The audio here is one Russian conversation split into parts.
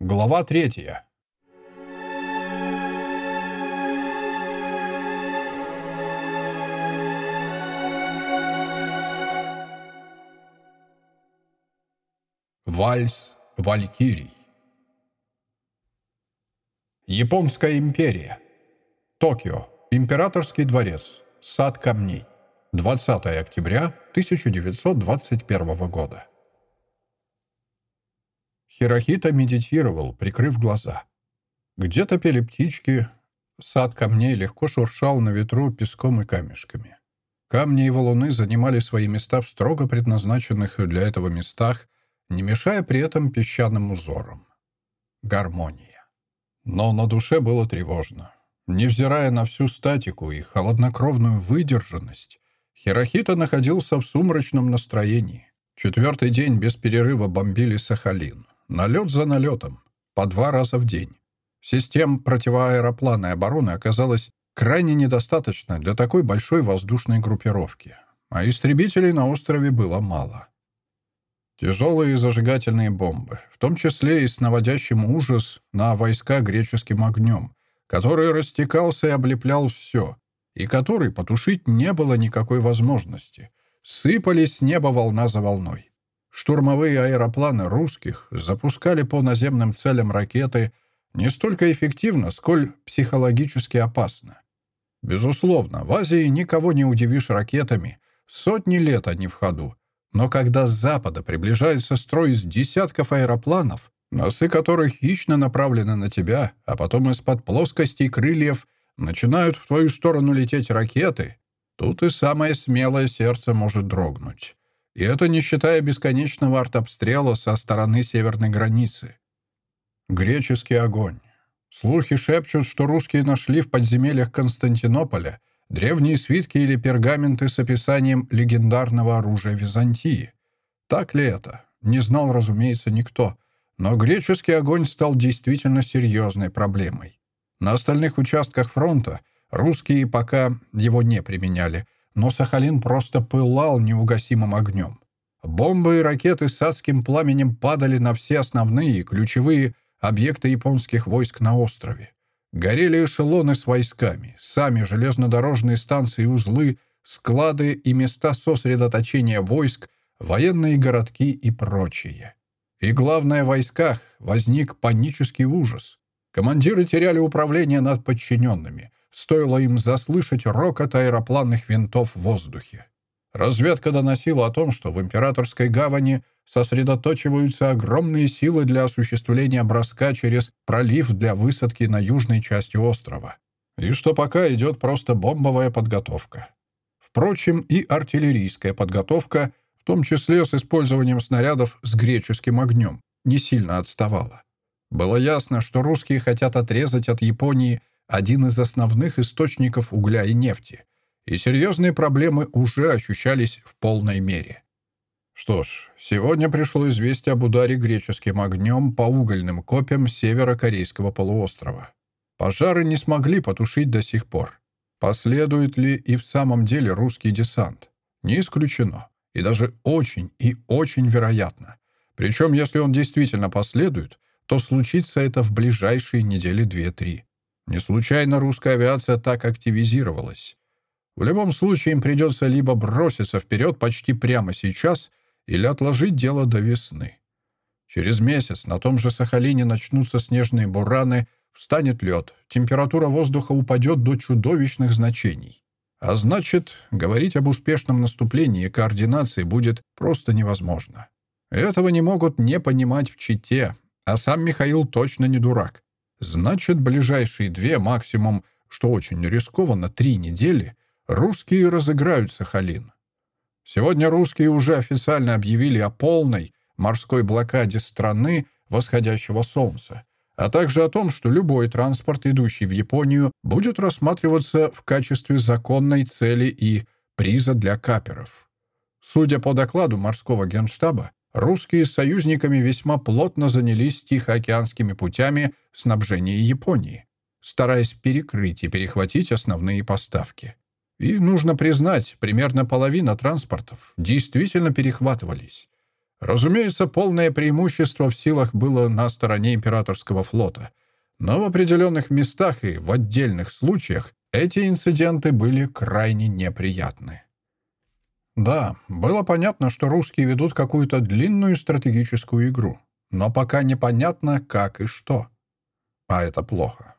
Глава третья. Вальс Валькирий. Японская империя. Токио. Императорский дворец. Сад камней. 20 октября 1921 года. Хирохита медитировал, прикрыв глаза. Где-то пели птички, сад камней легко шуршал на ветру песком и камешками. Камни и валуны занимали свои места в строго предназначенных для этого местах, не мешая при этом песчаным узорам. Гармония. Но на душе было тревожно. Невзирая на всю статику и холоднокровную выдержанность, Хирохита находился в сумрачном настроении. Четвертый день без перерыва бомбили Сахалин. Налет за налетом. По два раза в день. Систем противоаэропланной обороны оказалось крайне недостаточно для такой большой воздушной группировки. А истребителей на острове было мало. Тяжелые зажигательные бомбы, в том числе и с наводящим ужас на войска греческим огнем, который растекался и облеплял все, и который потушить не было никакой возможности. Сыпались с неба волна за волной. Штурмовые аэропланы русских запускали по наземным целям ракеты не столько эффективно, сколь психологически опасно. Безусловно, в Азии никого не удивишь ракетами, сотни лет они в ходу. Но когда с запада приближается строй из десятков аэропланов, носы которых хищно направлены на тебя, а потом из-под плоскостей крыльев начинают в твою сторону лететь ракеты, тут и самое смелое сердце может дрогнуть. И это не считая бесконечного артобстрела со стороны северной границы. Греческий огонь. Слухи шепчут, что русские нашли в подземельях Константинополя древние свитки или пергаменты с описанием легендарного оружия Византии. Так ли это? Не знал, разумеется, никто. Но греческий огонь стал действительно серьезной проблемой. На остальных участках фронта русские пока его не применяли — но Сахалин просто пылал неугасимым огнем. Бомбы и ракеты с адским пламенем падали на все основные и ключевые объекты японских войск на острове. Горели эшелоны с войсками, сами железнодорожные станции и узлы, склады и места сосредоточения войск, военные городки и прочее. И главное, в войсках возник панический ужас. Командиры теряли управление над подчиненными, Стоило им заслышать рокот аэропланных винтов в воздухе. Разведка доносила о том, что в Императорской гавани сосредоточиваются огромные силы для осуществления броска через пролив для высадки на южной части острова. И что пока идет просто бомбовая подготовка. Впрочем, и артиллерийская подготовка, в том числе с использованием снарядов с греческим огнем, не сильно отставала. Было ясно, что русские хотят отрезать от Японии один из основных источников угля и нефти, и серьезные проблемы уже ощущались в полной мере. Что ж, сегодня пришло известие об ударе греческим огнем по угольным копьям северо-корейского полуострова. Пожары не смогли потушить до сих пор. Последует ли и в самом деле русский десант? Не исключено. И даже очень и очень вероятно. Причем, если он действительно последует, то случится это в ближайшие недели две-три. Не случайно русская авиация так активизировалась. В любом случае им придется либо броситься вперед почти прямо сейчас, или отложить дело до весны. Через месяц на том же Сахалине начнутся снежные бураны, встанет лед, температура воздуха упадет до чудовищных значений. А значит, говорить об успешном наступлении и координации будет просто невозможно. Этого не могут не понимать в Чите, а сам Михаил точно не дурак. Значит, ближайшие две, максимум, что очень рискованно, три недели, русские разыграют Сахалин. Сегодня русские уже официально объявили о полной морской блокаде страны восходящего солнца, а также о том, что любой транспорт, идущий в Японию, будет рассматриваться в качестве законной цели и приза для каперов. Судя по докладу морского генштаба, русские с союзниками весьма плотно занялись тихоокеанскими путями снабжения Японии, стараясь перекрыть и перехватить основные поставки. И, нужно признать, примерно половина транспортов действительно перехватывались. Разумеется, полное преимущество в силах было на стороне императорского флота, но в определенных местах и в отдельных случаях эти инциденты были крайне неприятны. Да, было понятно, что русские ведут какую-то длинную стратегическую игру, но пока непонятно, как и что. А это плохо.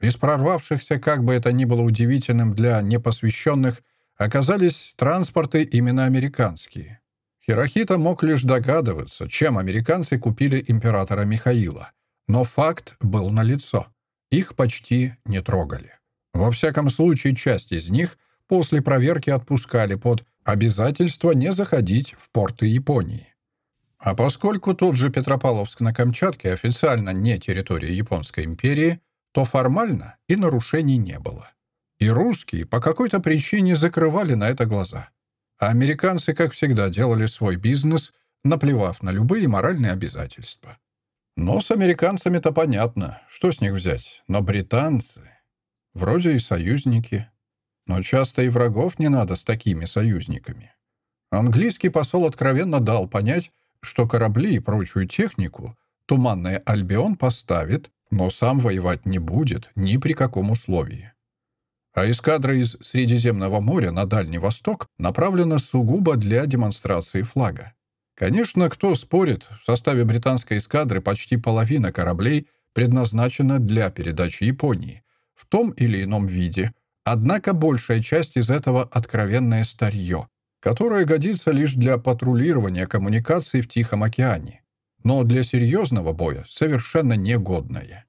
Из прорвавшихся, как бы это ни было удивительным для непосвященных, оказались транспорты именно американские. Хирохита мог лишь догадываться, чем американцы купили императора Михаила. Но факт был налицо. Их почти не трогали. Во всяком случае, часть из них после проверки отпускали под обязательство не заходить в порты Японии. А поскольку тот же Петропавловск на Камчатке официально не территория Японской империи, то формально и нарушений не было. И русские по какой-то причине закрывали на это глаза. А американцы, как всегда, делали свой бизнес, наплевав на любые моральные обязательства. Но с американцами-то понятно, что с них взять. Но британцы... Вроде и союзники. Но часто и врагов не надо с такими союзниками. Английский посол откровенно дал понять, что корабли и прочую технику Туманный Альбион поставит, но сам воевать не будет ни при каком условии. А эскадра из Средиземного моря на Дальний Восток направлена сугубо для демонстрации флага. Конечно, кто спорит, в составе британской эскадры почти половина кораблей предназначена для передачи Японии в том или ином виде, однако большая часть из этого — откровенное старье, которое годится лишь для патрулирования коммуникаций в Тихом океане, но для серьезного боя совершенно негодное.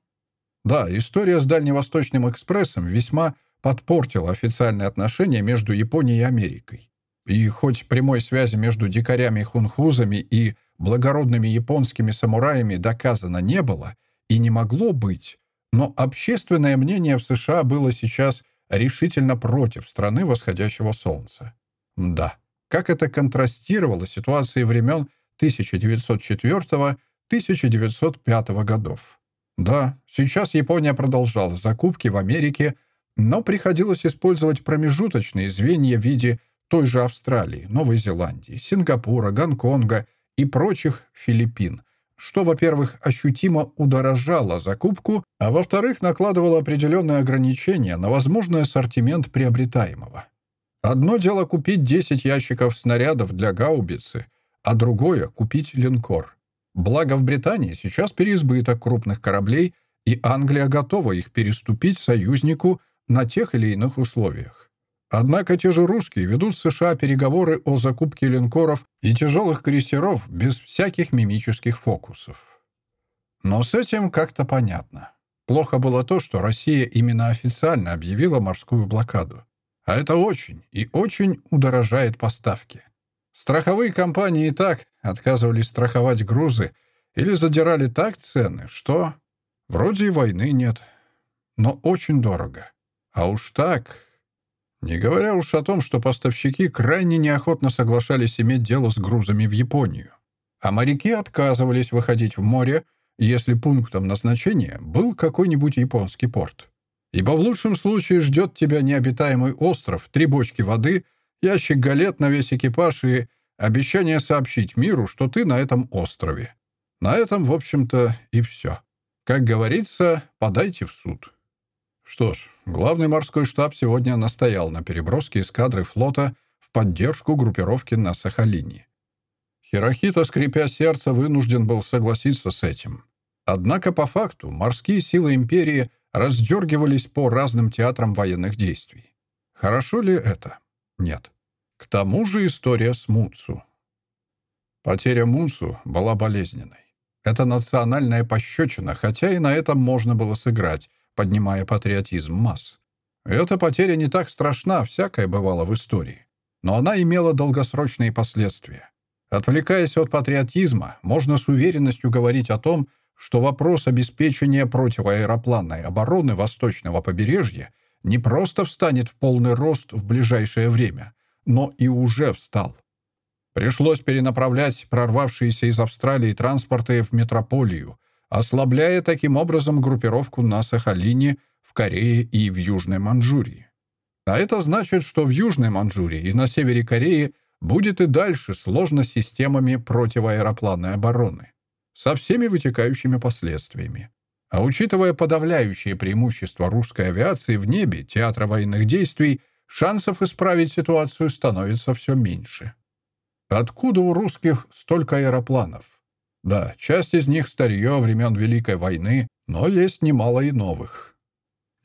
Да, история с Дальневосточным экспрессом весьма подпортила официальные отношения между Японией и Америкой. И хоть прямой связи между дикарями-хунхузами и благородными японскими самураями доказано не было и не могло быть, но общественное мнение в США было сейчас решительно против страны восходящего солнца. Да, как это контрастировало ситуации времен 1904-1905 годов. Да, сейчас Япония продолжала закупки в Америке, но приходилось использовать промежуточные звенья в виде той же Австралии, Новой Зеландии, Сингапура, Гонконга и прочих Филиппин, что, во-первых, ощутимо удорожало закупку, а во-вторых, накладывало определенные ограничения на возможный ассортимент приобретаемого. Одно дело купить 10 ящиков снарядов для гаубицы, а другое — купить линкор. Благо в Британии сейчас переизбыток крупных кораблей, и Англия готова их переступить союзнику на тех или иных условиях. Однако те же русские ведут с США переговоры о закупке линкоров и тяжелых крейсеров без всяких мимических фокусов. Но с этим как-то понятно. Плохо было то, что Россия именно официально объявила морскую блокаду. А это очень и очень удорожает поставки. Страховые компании и так отказывались страховать грузы или задирали так цены, что вроде и войны нет, но очень дорого. А уж так... Не говоря уж о том, что поставщики крайне неохотно соглашались иметь дело с грузами в Японию. А моряки отказывались выходить в море, если пунктом назначения был какой-нибудь японский порт. Ибо в лучшем случае ждет тебя необитаемый остров, три бочки воды, ящик галет на весь экипаж и обещание сообщить миру, что ты на этом острове. На этом, в общем-то, и все. Как говорится, подайте в суд. Что ж, главный морской штаб сегодня настоял на переброске эскадры флота в поддержку группировки на Сахалине. Хирохита, скрипя сердце, вынужден был согласиться с этим. Однако по факту морские силы империи раздергивались по разным театрам военных действий. Хорошо ли это? Нет. К тому же история с Муцу. Потеря Муцу была болезненной. Это национальная пощечина, хотя и на этом можно было сыграть, поднимая патриотизм масс. Эта потеря не так страшна, всякое бывало в истории. Но она имела долгосрочные последствия. Отвлекаясь от патриотизма, можно с уверенностью говорить о том, что вопрос обеспечения противоаэропланной обороны восточного побережья не просто встанет в полный рост в ближайшее время, но и уже встал. Пришлось перенаправлять прорвавшиеся из Австралии транспорты в метрополию, ослабляя таким образом группировку на Сахалине, в Корее и в Южной Манчжурии. А это значит, что в Южной Манчжурии и на севере Кореи будет и дальше сложно системами противоаэропланной обороны, со всеми вытекающими последствиями. А учитывая подавляющее преимущество русской авиации в небе театра военных действий, шансов исправить ситуацию становится все меньше. Откуда у русских столько аэропланов? Да, часть из них старье времен Великой войны, но есть немало и новых.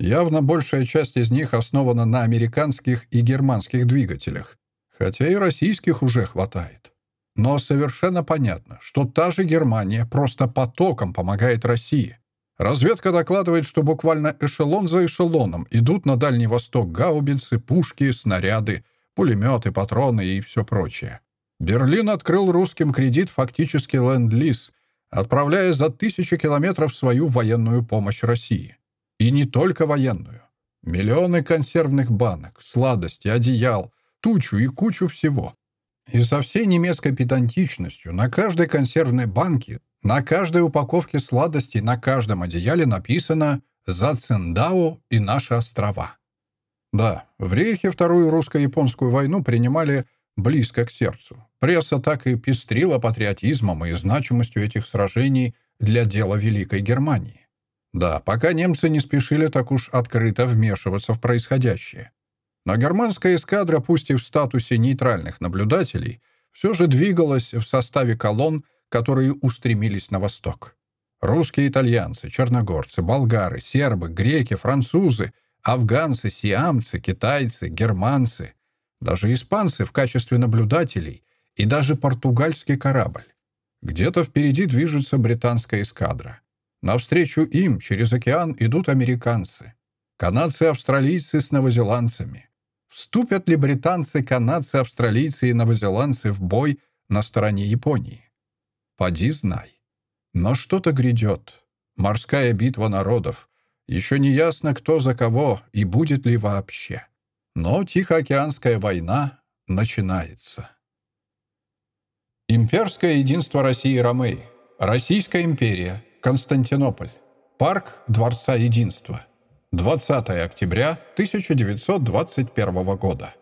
Явно большая часть из них основана на американских и германских двигателях, хотя и российских уже хватает. Но совершенно понятно, что та же Германия просто потоком помогает России. Разведка докладывает, что буквально эшелон за эшелоном идут на Дальний Восток гаубицы, пушки, снаряды, пулеметы, патроны и все прочее. Берлин открыл русским кредит фактически ленд-лиз, отправляя за тысячи километров свою военную помощь России. И не только военную. Миллионы консервных банок, сладостей, одеял, тучу и кучу всего. И со всей немецкой педантичностью на каждой консервной банке, на каждой упаковке сладостей, на каждом одеяле написано «За Циндао и наши острова». Да, в Рейхе Вторую русско-японскую войну принимали близко к сердцу. Пресса так и пестрила патриотизмом и значимостью этих сражений для дела Великой Германии. Да, пока немцы не спешили так уж открыто вмешиваться в происходящее. Но германская эскадра, пусть и в статусе нейтральных наблюдателей, все же двигалась в составе колонн, которые устремились на восток. Русские итальянцы, черногорцы, болгары, сербы, греки, французы, афганцы, сиамцы, китайцы, германцы, даже испанцы в качестве наблюдателей и даже португальский корабль. Где-то впереди движется британская эскадра. Навстречу им через океан идут американцы. Канадцы-австралийцы с новозеландцами. Вступят ли британцы, канадцы, австралийцы и новозеландцы в бой на стороне Японии? Поди знай. Но что-то грядет. Морская битва народов. Еще не ясно, кто за кого и будет ли вообще. Но Тихоокеанская война начинается. Имперское единство России и Ромеи. Российская империя. Константинополь. Парк Дворца Единства. 20 октября 1921 года.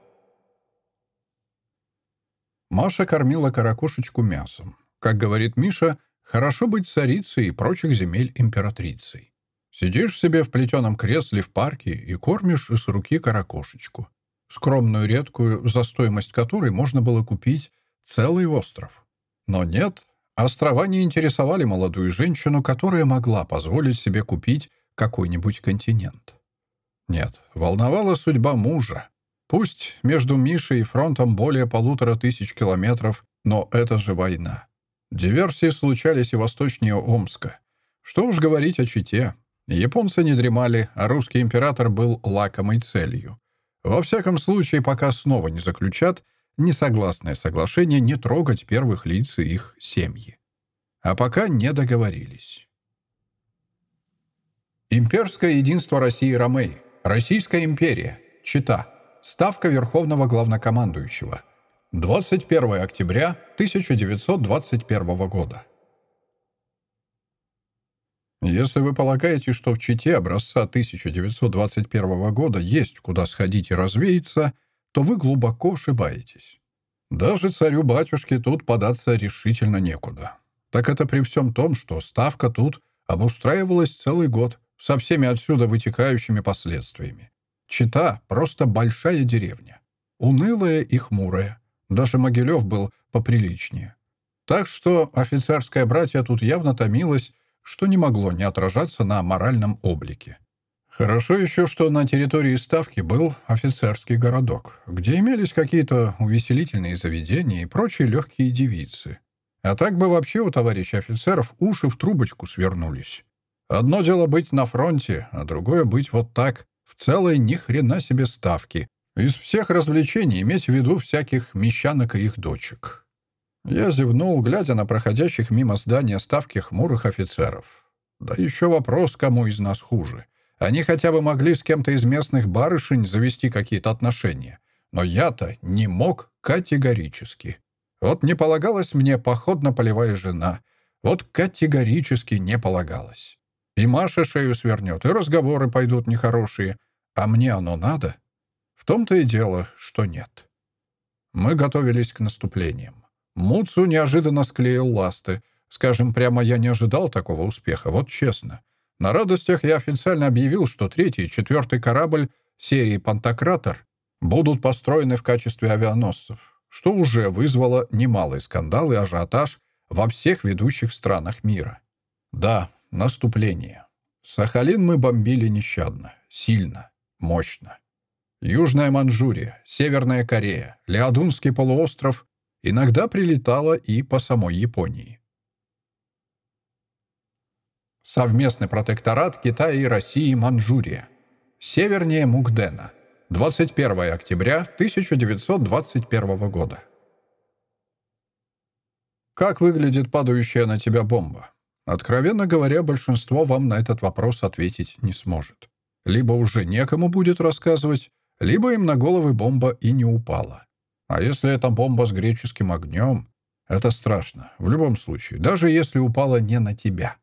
Маша кормила каракошечку мясом. Как говорит Миша, хорошо быть царицей и прочих земель императрицей. Сидишь себе в плетеном кресле в парке и кормишь с руки каракошечку. Скромную редкую, за стоимость которой можно было купить целый остров. Но нет, острова не интересовали молодую женщину, которая могла позволить себе купить какой-нибудь континент. Нет, волновала судьба мужа. Пусть между Мишей и фронтом более полутора тысяч километров, но это же война. Диверсии случались и восточнее Омска. Что уж говорить о Чите. Японцы не дремали, а русский император был лакомой целью. Во всяком случае, пока снова не заключат несогласное соглашение не трогать первых лиц и их семьи. А пока не договорились. Имперское единство России и Ромеи. Российская империя. Чита. Ставка Верховного Главнокомандующего. 21 октября 1921 года. Если вы полагаете, что в Чите образца 1921 года есть куда сходить и развеяться, то вы глубоко ошибаетесь. Даже царю-батюшке тут податься решительно некуда. Так это при всем том, что ставка тут обустраивалась целый год, со всеми отсюда вытекающими последствиями. Чита — просто большая деревня. Унылая и хмурая. Даже Могилев был поприличнее. Так что офицерское братья тут явно томилось, что не могло не отражаться на моральном облике. Хорошо еще, что на территории Ставки был офицерский городок, где имелись какие-то увеселительные заведения и прочие легкие девицы. А так бы вообще у товарища офицеров уши в трубочку свернулись. Одно дело быть на фронте, а другое быть вот так, в целой ни хрена себе ставки. Из всех развлечений иметь в виду всяких мещанок и их дочек. Я зевнул, глядя на проходящих мимо здания ставки хмурых офицеров. Да еще вопрос, кому из нас хуже. Они хотя бы могли с кем-то из местных барышень завести какие-то отношения. Но я-то не мог категорически. Вот не полагалась мне походно-полевая жена. Вот категорически не полагалась. И Маша шею свернет, и разговоры пойдут нехорошие. А мне оно надо? В том-то и дело, что нет. Мы готовились к наступлениям. Муцу неожиданно склеил ласты. Скажем прямо, я не ожидал такого успеха, вот честно. На радостях я официально объявил, что третий и четвертый корабль серии «Пантократор» будут построены в качестве авианосцев, что уже вызвало немалый скандал и ажиотаж во всех ведущих странах мира. Да, наступление. Сахалин мы бомбили нещадно, сильно, мощно. Южная Манчжурия, Северная Корея, Леодунский полуостров иногда прилетала и по самой Японии. Совместный протекторат Китая и России Манчжурия. Севернее Мукдена. 21 октября 1921 года. Как выглядит падающая на тебя бомба? Откровенно говоря, большинство вам на этот вопрос ответить не сможет. Либо уже некому будет рассказывать, либо им на головы бомба и не упала. А если это бомба с греческим огнем, это страшно. В любом случае, даже если упала не на тебя.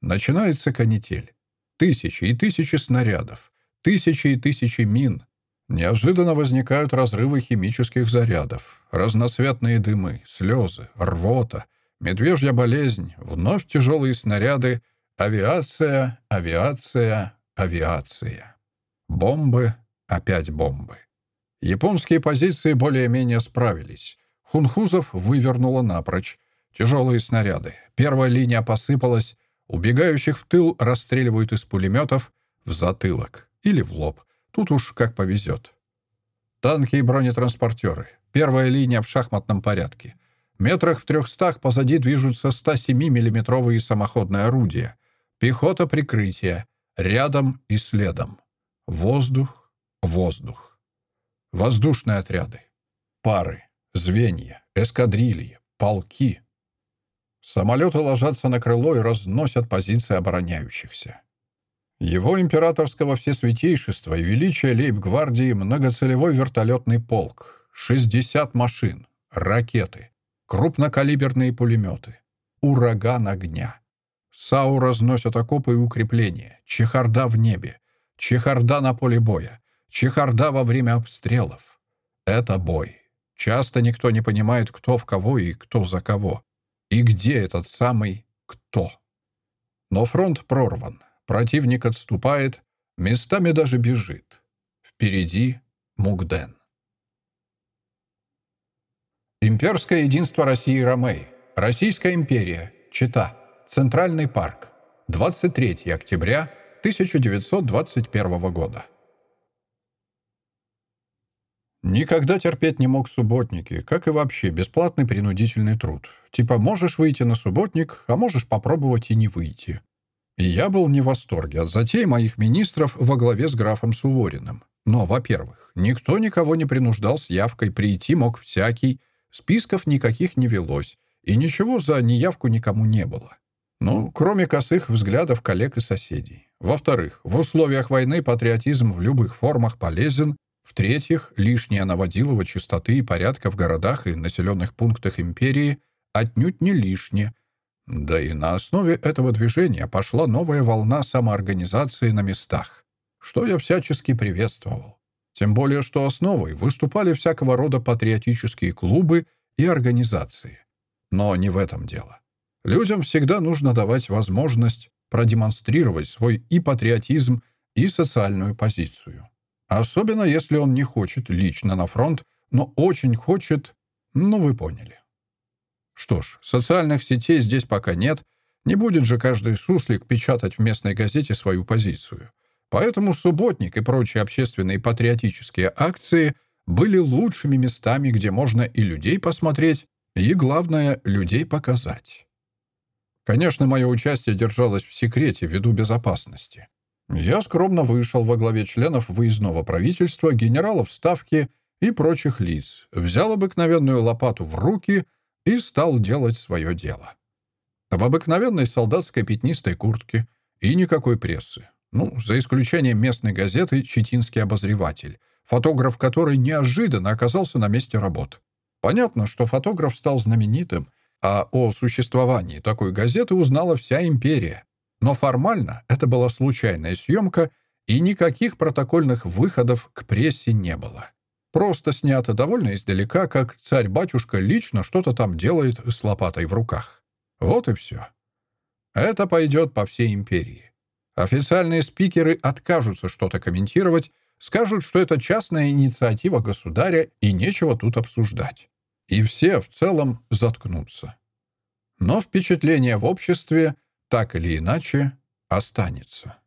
Начинается канитель. Тысячи и тысячи снарядов, тысячи и тысячи мин. Неожиданно возникают разрывы химических зарядов, разноцветные дымы, слезы, рвота — Медвежья болезнь, вновь тяжелые снаряды, авиация, авиация, авиация. Бомбы, опять бомбы. Японские позиции более-менее справились. Хунхузов вывернуло напрочь. Тяжелые снаряды. Первая линия посыпалась. Убегающих в тыл расстреливают из пулеметов в затылок или в лоб. Тут уж как повезет. Танки и бронетранспортеры. Первая линия в шахматном порядке. Метрах в трехстах позади движутся 107-миллиметровые самоходные орудия. Пехота прикрытия. Рядом и следом. Воздух, воздух. Воздушные отряды. Пары, звенья, эскадрильи, полки. Самолеты ложатся на крыло и разносят позиции обороняющихся. Его императорского всесвятейшества и величия лейб-гвардии многоцелевой вертолетный полк, 60 машин, ракеты, крупнокалиберные пулеметы, ураган огня. САУ разносят окопы и укрепления, чехарда в небе, чехарда на поле боя, чехарда во время обстрелов. Это бой. Часто никто не понимает, кто в кого и кто за кого. И где этот самый «кто». Но фронт прорван, противник отступает, местами даже бежит. Впереди Мугден. Имперское единство России Ромей. Российская империя. Чита. Центральный парк. 23 октября 1921 года. Никогда терпеть не мог субботники, как и вообще бесплатный принудительный труд. Типа можешь выйти на субботник, а можешь попробовать и не выйти. И я был не в восторге от затей моих министров во главе с графом Сувориным. Но, во-первых, никто никого не принуждал с явкой прийти мог всякий, Списков никаких не велось, и ничего за неявку никому не было. Ну, кроме косых взглядов коллег и соседей. Во-вторых, в условиях войны патриотизм в любых формах полезен. В-третьих, лишняя наводилова чистоты и порядка в городах и населенных пунктах империи отнюдь не лишнее. Да и на основе этого движения пошла новая волна самоорганизации на местах, что я всячески приветствовал. Тем более, что основой выступали всякого рода патриотические клубы и организации. Но не в этом дело. Людям всегда нужно давать возможность продемонстрировать свой и патриотизм, и социальную позицию. Особенно, если он не хочет лично на фронт, но очень хочет... Ну, вы поняли. Что ж, социальных сетей здесь пока нет. Не будет же каждый суслик печатать в местной газете свою позицию. Поэтому субботник и прочие общественные патриотические акции были лучшими местами, где можно и людей посмотреть, и, главное, людей показать. Конечно, мое участие держалось в секрете ввиду безопасности. Я скромно вышел во главе членов выездного правительства, генералов Ставки и прочих лиц, взял обыкновенную лопату в руки и стал делать свое дело. В обыкновенной солдатской пятнистой куртке и никакой прессы. Ну, за исключением местной газеты «Читинский обозреватель», фотограф которой неожиданно оказался на месте работ. Понятно, что фотограф стал знаменитым, а о существовании такой газеты узнала вся империя. Но формально это была случайная съемка, и никаких протокольных выходов к прессе не было. Просто снято довольно издалека, как царь-батюшка лично что-то там делает с лопатой в руках. Вот и все. Это пойдет по всей империи. Официальные спикеры откажутся что-то комментировать, скажут, что это частная инициатива государя и нечего тут обсуждать. И все в целом заткнутся. Но впечатление в обществе так или иначе останется.